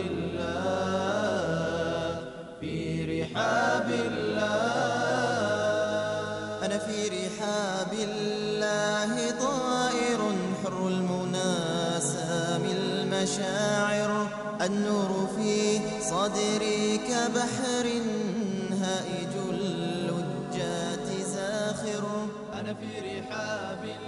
الله في رحاب الله. أنا في رحاب الله طائر حر المنى سامي المشاعر النور في صدري كبحر هائج اللجات زاخر. أنا في رحاب الله